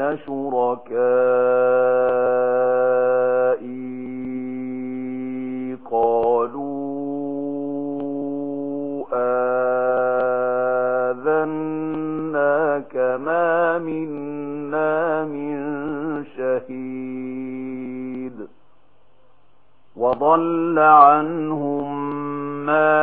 أين شركائي قالوا آذناك ما منا من شهيد وضل عنه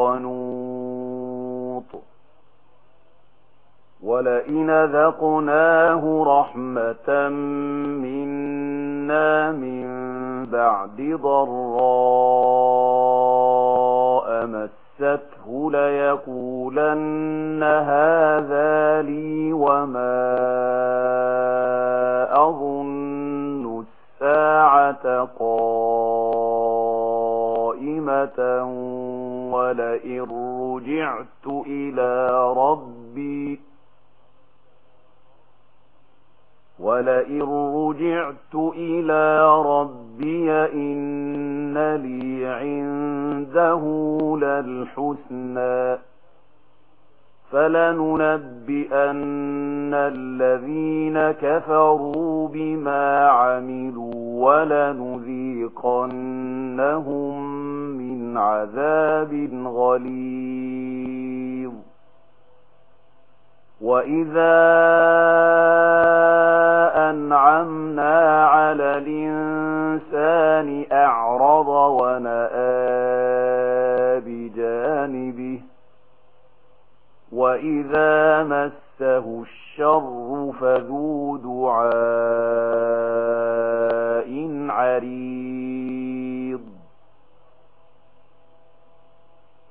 قنوط ولئن ذقناه رحمة منا من بعد ضراء مسته ليقولن هذا لي وما أظن الساعة قائمة وَلَئِن رُّجِعْتُ إِلَى رَبِّي وَلَئِن رُّجِعْتُ إِلَى رَبِّي إِنَّ لِي عِندَهُ لَلْحُسْنَى فلننبئن الذين كفروا بما عملوا ولنذيقنهم من عذاب غليظ وإذا أنعمنا على الإنسان أعرض ونأى وَإِذَا مَسَّهُ الشَّرُّ فَذُو دُعَاءٍ عَرِيضٍ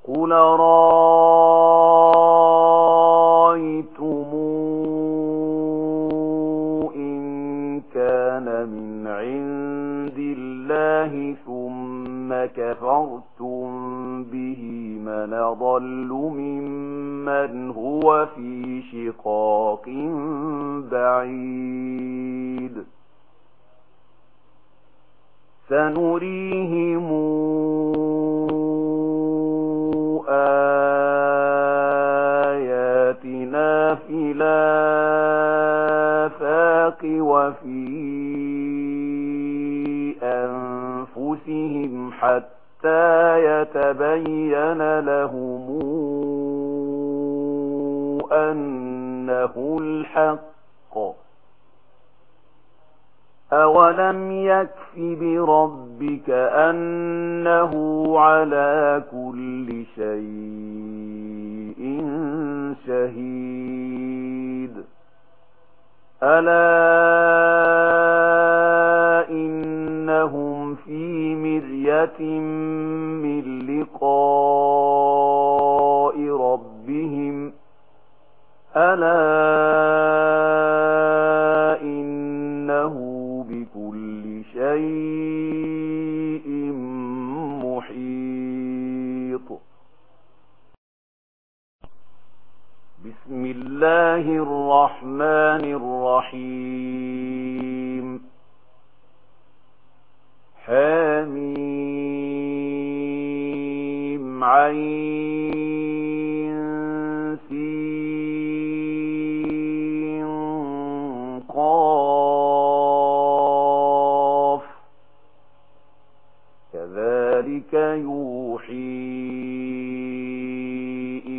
قُلْ رَأَيْتُمْ إِن كَانَ مِنْ عِندِ اللَّهِ ثُمَّ كَفَرْتُمْ به من ضل ممن هو في شقاق بعيد سنريهم آياتنا في الآفاق وفي أنفسهم حتى حتى يتبين لهم أنه الحق أولم يكف بربك أنه على كل شيء شهيد ألا مرية من لقاء ربهم ألا إنه بكل شيء محيط. بسم الله الرحمن الرحيم حميم عين.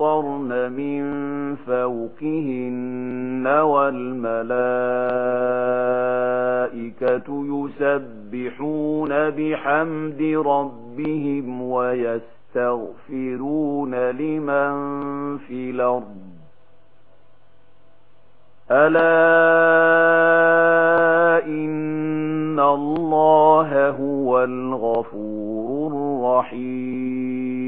يُمْطَرْنَ مِنْ فَوْقِهِنَّ وَالْمَلَائِكَةُ يُسَبِّحُونَ بِحَمْدِ رَبِّهِمْ وَيَسْتَغْفِرُونَ لِمَنْ فِي الْأَرْضِ أَلَا إِنَّ اللَّهَ هُوَ الْغَفُورُ الرَّحِيمُ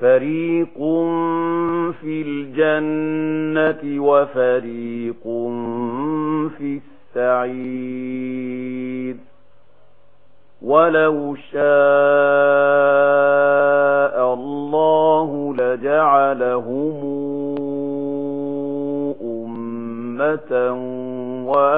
فريق في الجنة وفريق في السعيد ولو شاء الله لجعلهم أمة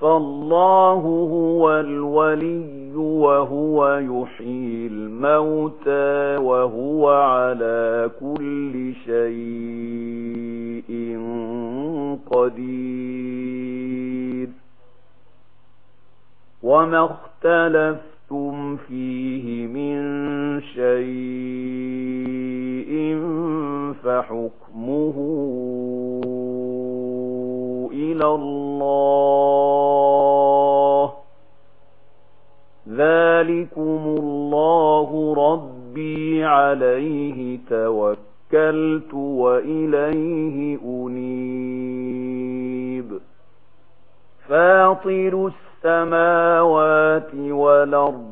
فَاللَّهُ هُوَ الْوَلِيُّ وَهُوَ يُحْيِي الْمَوْتَى وَهُوَ عَلَى كُلِّ شَيْءٍ قَدِيرٌ وَمَا اخْتَلَفْتُمْ فِيهِ مِنْ شَيْءٍ فحكمه إلى الله. ذلكم الله ربي عليه توكلت وإليه أنيب. فاطر السماوات والأرض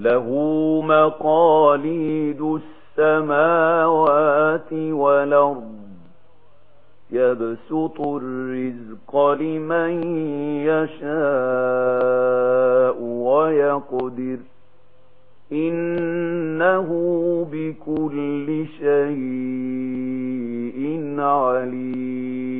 له مقاليد السماوات والأرض يبسط الرزق لمن يشاء ويقدر إنه بكل شيء عليم